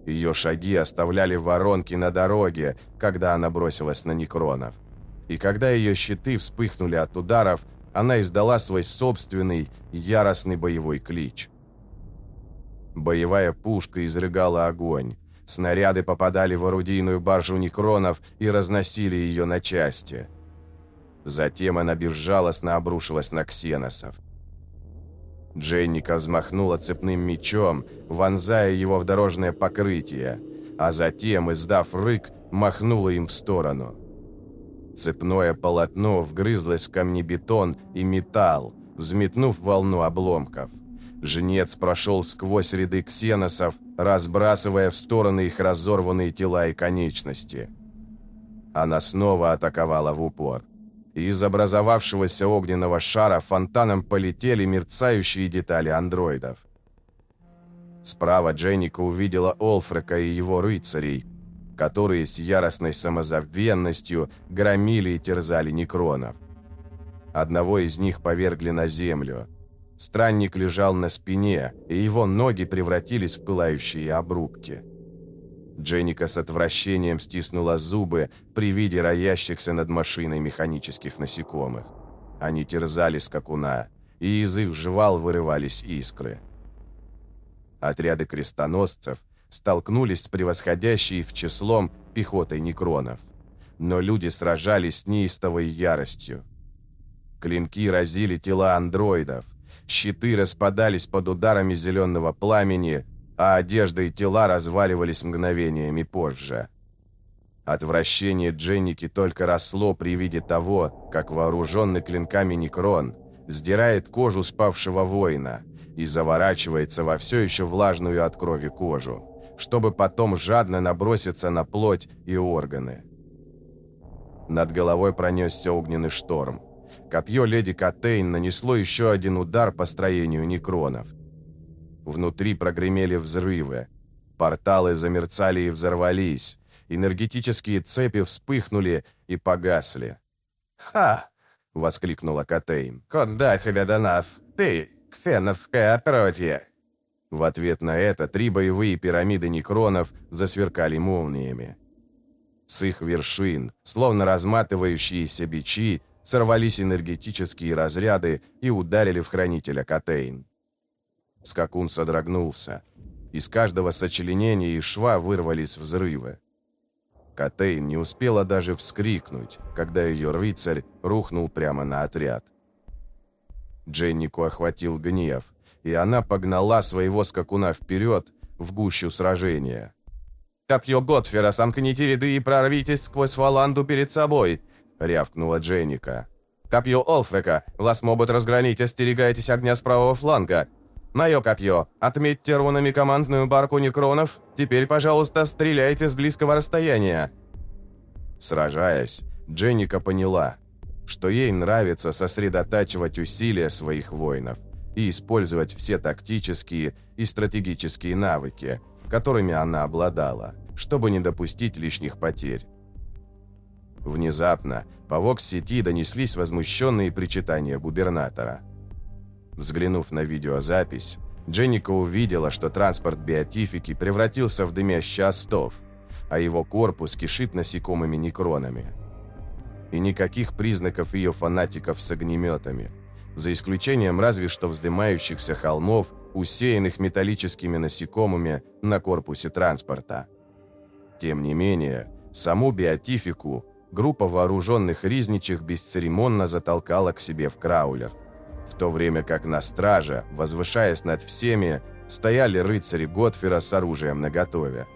Ее шаги оставляли воронки на дороге, когда она бросилась на некронов. И когда ее щиты вспыхнули от ударов, она издала свой собственный яростный боевой клич. Боевая пушка изрыгала огонь. Снаряды попадали в орудийную баржу некронов и разносили ее на части. Затем она безжалостно обрушилась на ксеносов. Дженника взмахнула цепным мечом, вонзая его в дорожное покрытие, а затем, издав рык, махнула им в сторону. Цепное полотно вгрызлось в камнебетон и металл, взметнув волну обломков. Жнец прошел сквозь ряды ксеносов, разбрасывая в стороны их разорванные тела и конечности. Она снова атаковала в упор и из образовавшегося огненного шара фонтаном полетели мерцающие детали андроидов. Справа Дженника увидела Олфрека и его рыцарей, которые с яростной самозабвенностью громили и терзали некронов. Одного из них повергли на землю. Странник лежал на спине, и его ноги превратились в пылающие обрубки. Дженника с отвращением стиснула зубы при виде роящихся над машиной механических насекомых. Они терзали скакуна, и из их жвал вырывались искры. Отряды крестоносцев столкнулись с превосходящей в числом пехотой некронов. но люди сражались с неистовой яростью. Клинки разили тела андроидов, щиты распадались под ударами зеленого пламени, а одежда и тела разваливались мгновениями позже. Отвращение Дженники только росло при виде того, как вооруженный клинками Некрон сдирает кожу спавшего воина и заворачивается во все еще влажную от крови кожу, чтобы потом жадно наброситься на плоть и органы. Над головой пронесся огненный шторм. Копье леди Катейн нанесло еще один удар по строению некронов. Внутри прогремели взрывы. Порталы замерцали и взорвались. Энергетические цепи вспыхнули и погасли. «Ха!» — воскликнула Катейн. «Куда тебя донав? Ты, ксеновское отродье!» В ответ на это три боевые пирамиды некронов засверкали молниями. С их вершин, словно разматывающиеся бичи, сорвались энергетические разряды и ударили в хранителя Катейн. Скакун содрогнулся. Из каждого сочленения и шва вырвались взрывы. Катейн не успела даже вскрикнуть, когда ее рыцарь рухнул прямо на отряд. Дженнику охватил гнев, и она погнала своего скакуна вперед в гущу сражения. «Копье Готфера, сомкните ряды и прорвитесь сквозь фаланду перед собой!» — рявкнула Дженника. «Копье Олфрека, вас могут разгромить, остерегайтесь огня с правого фланга. Мое копье, отметьте рунами командную барку некронов, теперь, пожалуйста, стреляйте с близкого расстояния». Сражаясь, Дженника поняла, что ей нравится сосредотачивать усилия своих воинов и использовать все тактические и стратегические навыки, которыми она обладала, чтобы не допустить лишних потерь. Внезапно по Вокс-сети донеслись возмущенные причитания губернатора. Взглянув на видеозапись, Дженника увидела, что транспорт биотифики превратился в дымящий остов, а его корпус кишит насекомыми-некронами. И никаких признаков ее фанатиков с огнеметами, за исключением разве что вздымающихся холмов, усеянных металлическими насекомыми на корпусе транспорта. Тем не менее, саму биотифику группа вооруженных ризничих бесцеремонно затолкала к себе в краулер, в то время как на страже, возвышаясь над всеми, стояли рыцари Готфера с оружием наготове.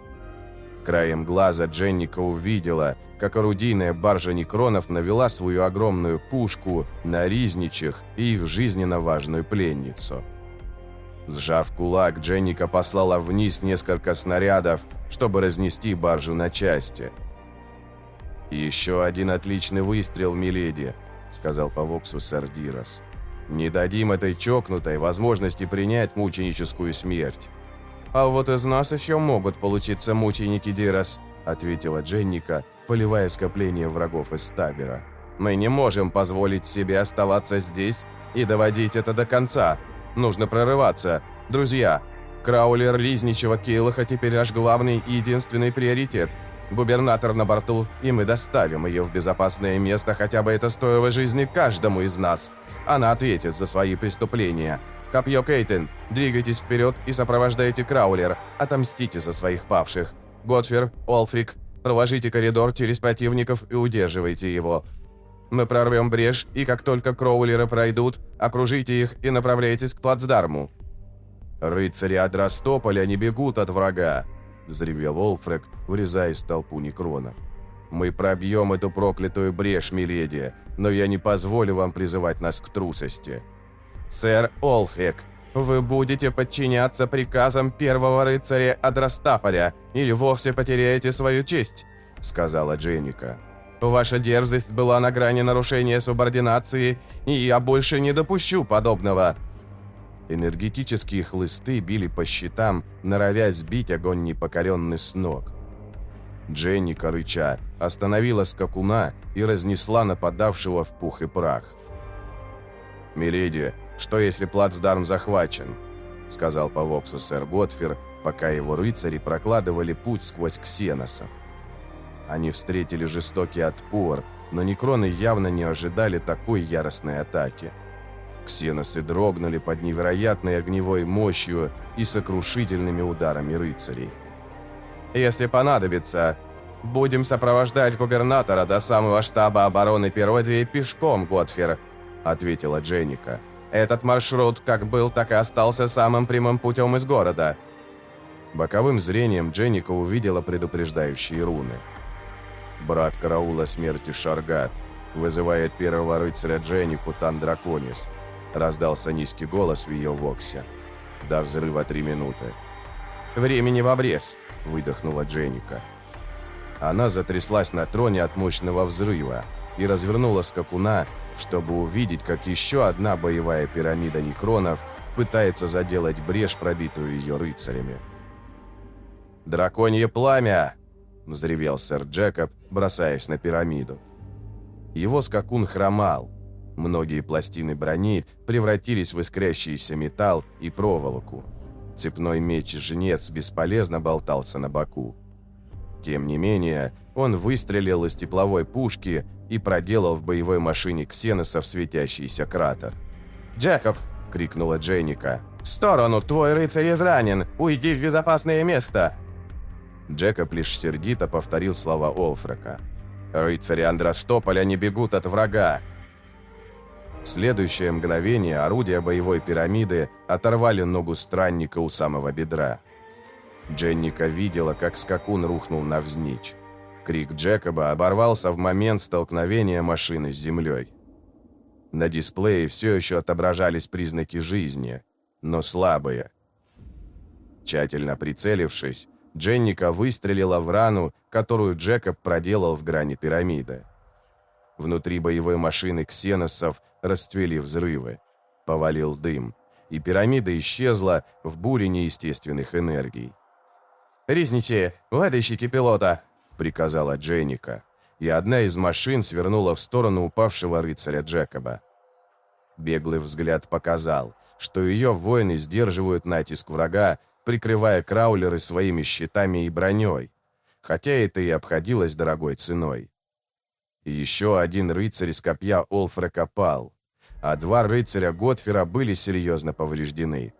Краем глаза Дженника увидела, как орудийная баржа Некронов навела свою огромную пушку на ризничих и их жизненно важную пленницу. Сжав кулак, Дженника послала вниз несколько снарядов, чтобы разнести баржу на части – «Еще один отличный выстрел, миледи», — сказал по Воксу сэр Дирос. «Не дадим этой чокнутой возможности принять мученическую смерть». «А вот из нас еще могут получиться мученики, Дирос», — ответила Дженника, поливая скопление врагов из табера. «Мы не можем позволить себе оставаться здесь и доводить это до конца. Нужно прорываться. Друзья, Краулер Лизничего Кейлаха теперь наш главный и единственный приоритет — Губернатор на борту, и мы доставим ее в безопасное место, хотя бы это стоило жизни каждому из нас. Она ответит за свои преступления. Копье Кейтен, двигайтесь вперед и сопровождайте Краулер. Отомстите за своих павших. Готфер, Олфрик, проложите коридор через противников и удерживайте его. Мы прорвем брешь, и как только Кроулеры пройдут, окружите их и направляйтесь к плацдарму. Рыцари Адрастополя не бегут от врага. – взревел Олфрек, врезаясь в толпу некронов. «Мы пробьем эту проклятую брешь, миледи, но я не позволю вам призывать нас к трусости». «Сэр Олфрек, вы будете подчиняться приказам первого рыцаря Адрастаполя или вовсе потеряете свою честь», – сказала Дженника. «Ваша дерзость была на грани нарушения субординации, и я больше не допущу подобного». Энергетические хлысты били по щитам, норовя сбить огонь непокоренный с ног. Дженни, корыча, остановила скакуна и разнесла нападавшего в пух и прах. «Миледи, что если плацдарм захвачен?» — сказал по Воксу сэр Готфер, пока его рыцари прокладывали путь сквозь ксеносов. Они встретили жестокий отпор, но некроны явно не ожидали такой яростной атаки. Ксеносы дрогнули под невероятной огневой мощью и сокрушительными ударами рыцарей. «Если понадобится, Будем сопровождать губернатора до самого штаба обороны Перодии пешком, Готфер», — ответила Дженника. «Этот маршрут как был, так и остался самым прямым путем из города». Боковым зрением Дженника увидела предупреждающие руны. Брат караула смерти Шаргат вызывает первого рыцаря Дженнику Тандраконис. Раздался низкий голос в ее воксе. До взрыва три минуты. «Времени в обрез», — выдохнула Дженника. Она затряслась на троне от мощного взрыва и развернула скакуна, чтобы увидеть, как еще одна боевая пирамида некронов пытается заделать брешь, пробитую ее рыцарями. «Драконье пламя!» — взревел сэр Джекоб, бросаясь на пирамиду. Его скакун хромал. Многие пластины брони превратились в искрящийся металл и проволоку. Цепной меч-жнец бесполезно болтался на боку. Тем не менее, он выстрелил из тепловой пушки и проделал в боевой машине Ксеноса в светящийся кратер. «Джекоб!» — крикнула Джейника. «В сторону! Твой рыцарь изранен! Уйди в безопасное место!» Джекоб лишь сердито повторил слова Олфрека. «Рыцари Андростополя не бегут от врага!» Следующее мгновение орудия боевой пирамиды оторвали ногу странника у самого бедра. Дженника видела, как скакун рухнул навзничь. Крик Джекоба оборвался в момент столкновения машины с землей. На дисплее все еще отображались признаки жизни, но слабые. Тщательно прицелившись, Дженника выстрелила в рану, которую Джекоб проделал в грани пирамиды. Внутри боевой машины ксеносов расцвели взрывы. Повалил дым, и пирамида исчезла в буре неестественных энергий. «Ризничи, вытащите пилота!» — приказала Дженника, и одна из машин свернула в сторону упавшего рыцаря Джекоба. Беглый взгляд показал, что ее воины сдерживают натиск врага, прикрывая краулеры своими щитами и броней, хотя это и обходилось дорогой ценой. Еще один рыцарь из копья Олфрека пал, а два рыцаря Готфера были серьезно повреждены.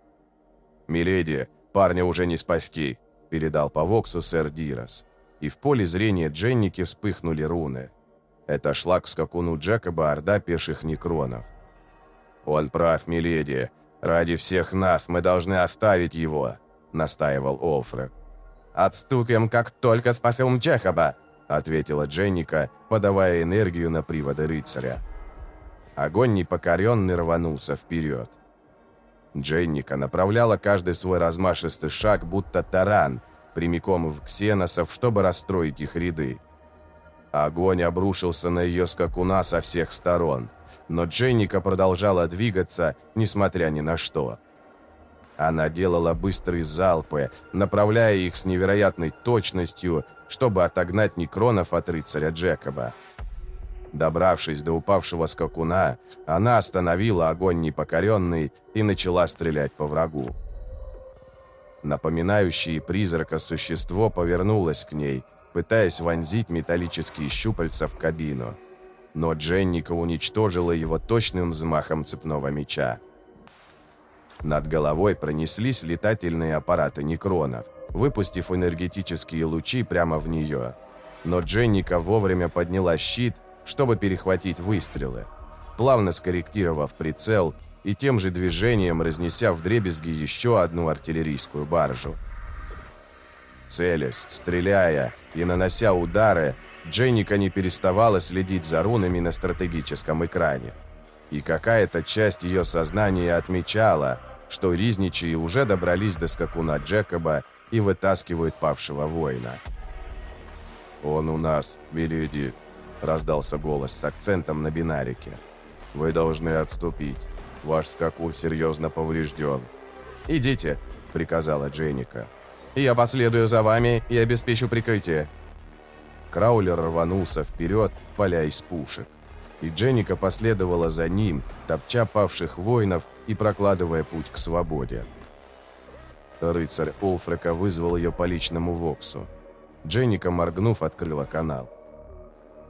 «Миледи, парня уже не спасти», — передал по Воксу сэр Дирос. И в поле зрения Дженники вспыхнули руны. Это шла к скакуну Джекоба орда пеших некронов. «Он прав, миледи. Ради всех нас мы должны оставить его», — настаивал Олфред. «Отступим, как только спасем Джекоба», — ответила Дженника, подавая энергию на приводы рыцаря. Огонь непокоренный рванулся вперед. Дженника направляла каждый свой размашистый шаг, будто таран, прямиком в ксеносов, чтобы расстроить их ряды. Огонь обрушился на ее скакуна со всех сторон, но Дженника продолжала двигаться, несмотря ни на что. Она делала быстрые залпы, направляя их с невероятной точностью, чтобы отогнать некронов от рыцаря Джекоба. Добравшись до упавшего скакуна, она остановила огонь непокоренный и начала стрелять по врагу. Напоминающее призрака существо повернулось к ней, пытаясь вонзить металлические щупальца в кабину. Но Дженника уничтожила его точным взмахом цепного меча. Над головой пронеслись летательные аппараты некронов, выпустив энергетические лучи прямо в нее. Но Дженника вовремя подняла щит, чтобы перехватить выстрелы, плавно скорректировав прицел и тем же движением разнеся вдребезги еще одну артиллерийскую баржу. Целясь, стреляя и нанося удары, Дженника не переставала следить за рунами на стратегическом экране. И какая-то часть ее сознания отмечала – что Ризничи уже добрались до скакуна Джекоба и вытаскивают павшего воина. «Он у нас, Миледи», — раздался голос с акцентом на бинарике. «Вы должны отступить. Ваш скакун серьезно поврежден». «Идите», — приказала Дженника. «Я последую за вами и обеспечу прикрытие». Краулер рванулся вперед, поля из пушек и Дженника последовала за ним, топча павших воинов и прокладывая путь к свободе. Рыцарь Олфрека вызвал ее по личному воксу. Дженника, моргнув, открыла канал.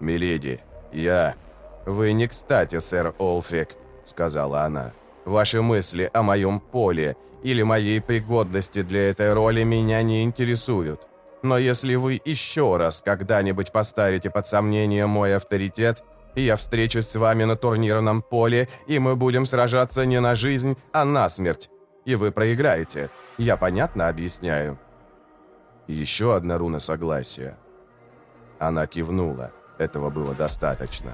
«Миледи, я...» «Вы не кстати, сэр Олфрек», — сказала она. «Ваши мысли о моем поле или моей пригодности для этой роли меня не интересуют. Но если вы еще раз когда-нибудь поставите под сомнение мой авторитет, я встречусь с вами на турнирном поле, и мы будем сражаться не на жизнь, а на смерть. И вы проиграете. Я понятно объясняю?» Еще одна руна согласия. Она кивнула. Этого было достаточно.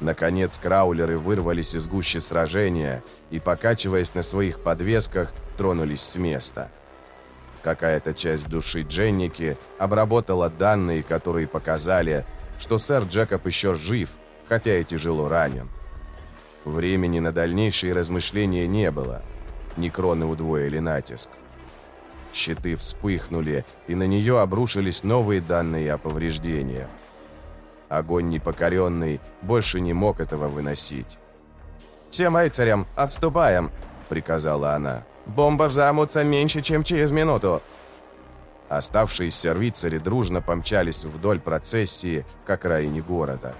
Наконец краулеры вырвались из гущи сражения и, покачиваясь на своих подвесках, тронулись с места. Какая-то часть души Дженники обработала данные, которые показали, что сэр Джекоб еще жив, хотя и тяжело ранен. Времени на дальнейшие размышления не было. Некроны удвоили натиск. Щиты вспыхнули, и на нее обрушились новые данные о повреждениях. Огонь непокоренный больше не мог этого выносить. «Всем рыцарям, отступаем!» — приказала она. «Бомба взорвутся меньше, чем через минуту!» Оставшиеся рыцари дружно помчались вдоль процессии к окраине города.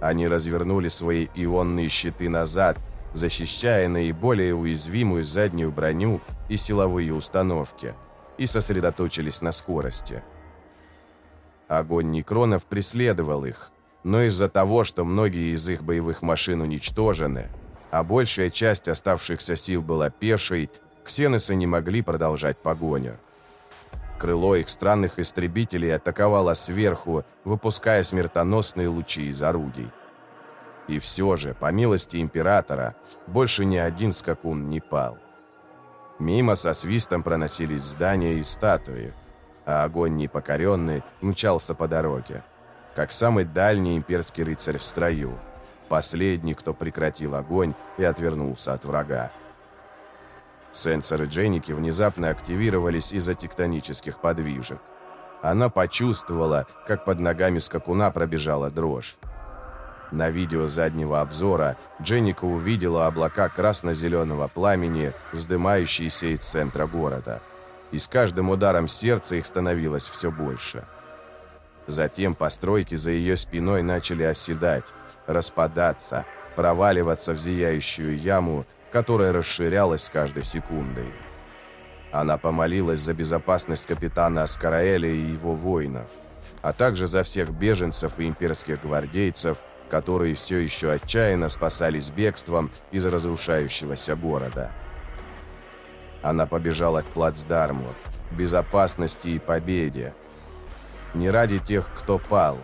Они развернули свои ионные щиты назад, защищая наиболее уязвимую заднюю броню и силовые установки, и сосредоточились на скорости. Огонь некронов преследовал их, но из-за того, что многие из их боевых машин уничтожены, а большая часть оставшихся сил была пешей, ксеносы не могли продолжать погоню. Крыло их странных истребителей атаковало сверху, выпуская смертоносные лучи из орудий. И все же, по милости императора, больше ни один скакун не пал. Мимо со свистом проносились здания и статуи, а огонь непокоренный мчался по дороге, как самый дальний имперский рыцарь в строю, последний, кто прекратил огонь и отвернулся от врага. Сенсоры Дженники внезапно активировались из-за тектонических подвижек. Она почувствовала, как под ногами скакуна пробежала дрожь. На видео заднего обзора Дженника увидела облака красно-зеленого пламени, вздымающиеся из центра города. И с каждым ударом сердца их становилось все больше. Затем постройки за ее спиной начали оседать, распадаться, проваливаться в зияющую яму, которая расширялась с каждой секундой. Она помолилась за безопасность капитана Аскараэля и его воинов, а также за всех беженцев и имперских гвардейцев, которые все еще отчаянно спасались бегством из разрушающегося города. Она побежала к плацдарму, безопасности и победе. Не ради тех, кто пал,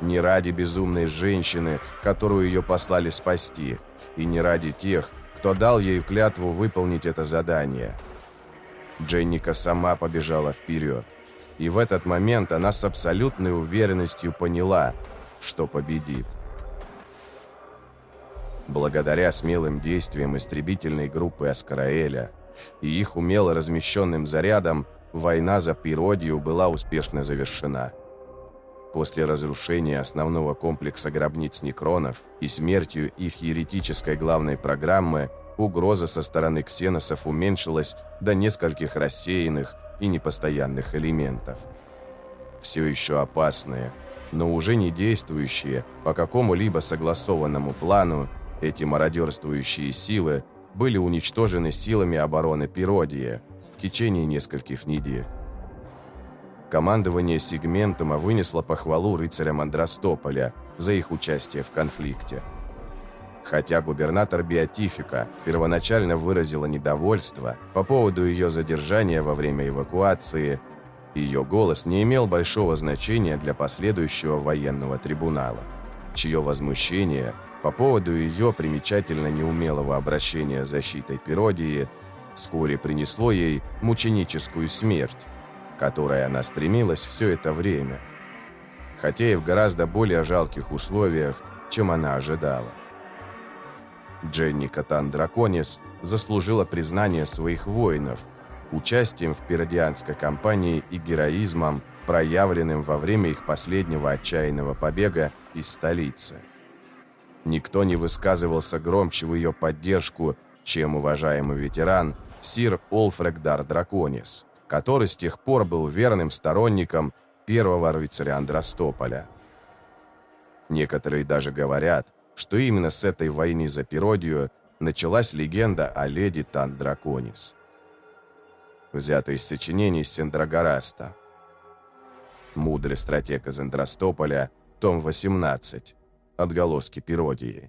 не ради безумной женщины, которую ее послали спасти, и не ради тех, кто дал ей клятву выполнить это задание. Дженника сама побежала вперед. И в этот момент она с абсолютной уверенностью поняла, что победит. Благодаря смелым действиям истребительной группы Аскараэля и их умело размещенным зарядам, война за Пиродию была успешно завершена. После разрушения основного комплекса гробниц Некронов и смертью их еретической главной программы, угроза со стороны ксеносов уменьшилась до нескольких рассеянных и непостоянных элементов. Все еще опасные, но уже не действующие по какому-либо согласованному плану эти мародерствующие силы были уничтожены силами обороны Пиродия в течение нескольких недель. Командование сегментума вынесло похвалу рыцарям Андростополя за их участие в конфликте. Хотя губернатор Биотифика первоначально выразила недовольство по поводу ее задержания во время эвакуации, ее голос не имел большого значения для последующего военного трибунала, чье возмущение – по поводу ее примечательно неумелого обращения защитой Пиродии вскоре принесло ей мученическую смерть, которой она стремилась все это время, хотя и в гораздо более жалких условиях, чем она ожидала. Дженни Катан Драконис заслужила признание своих воинов участием в пиродианской кампании и героизмом, проявленным во время их последнего отчаянного побега из столицы. Никто не высказывался громче в ее поддержку, чем уважаемый ветеран Сир Олфрегдар Драконис, который с тех пор был верным сторонником первого рыцаря Андростополя. Некоторые даже говорят, что именно с этой войны за Пиродию началась легенда о леди Тан Драконис. Взято из сочинений Сендрагораста. Мудрый стратег из Андростополя, том 18. Отголоски пиродии.